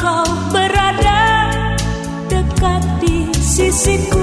kau berada dekat di sisiku.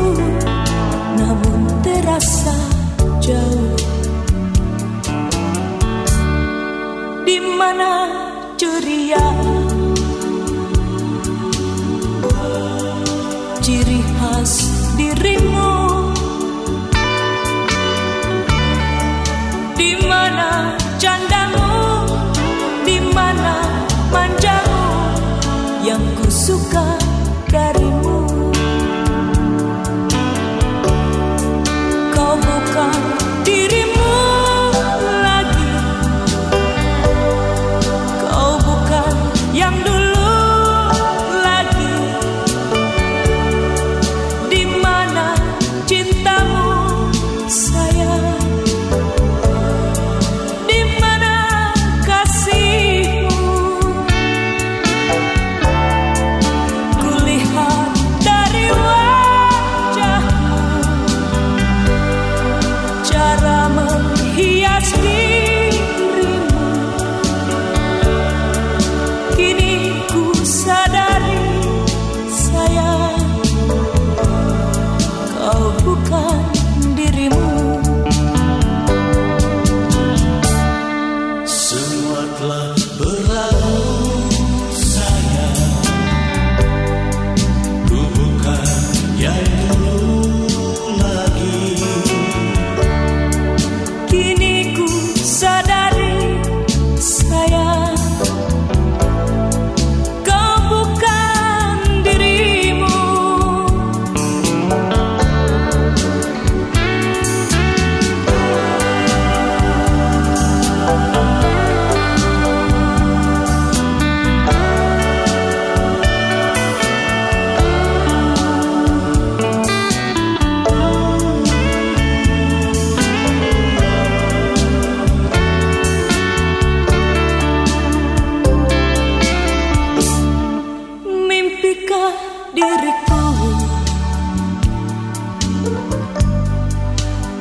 diriku.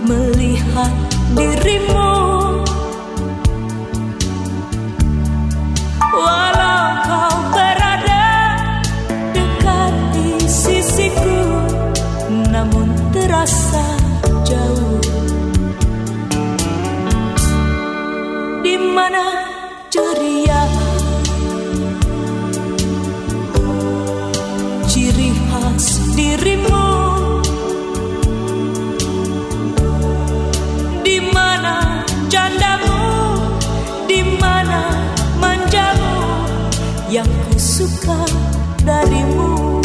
Melihat dirimu. Walau kau berada dekat di sisiku namun terasa jauh. Di mana ceria dirimu. Di mana candamu? Di mana manjamu? Yang ku suka darimu.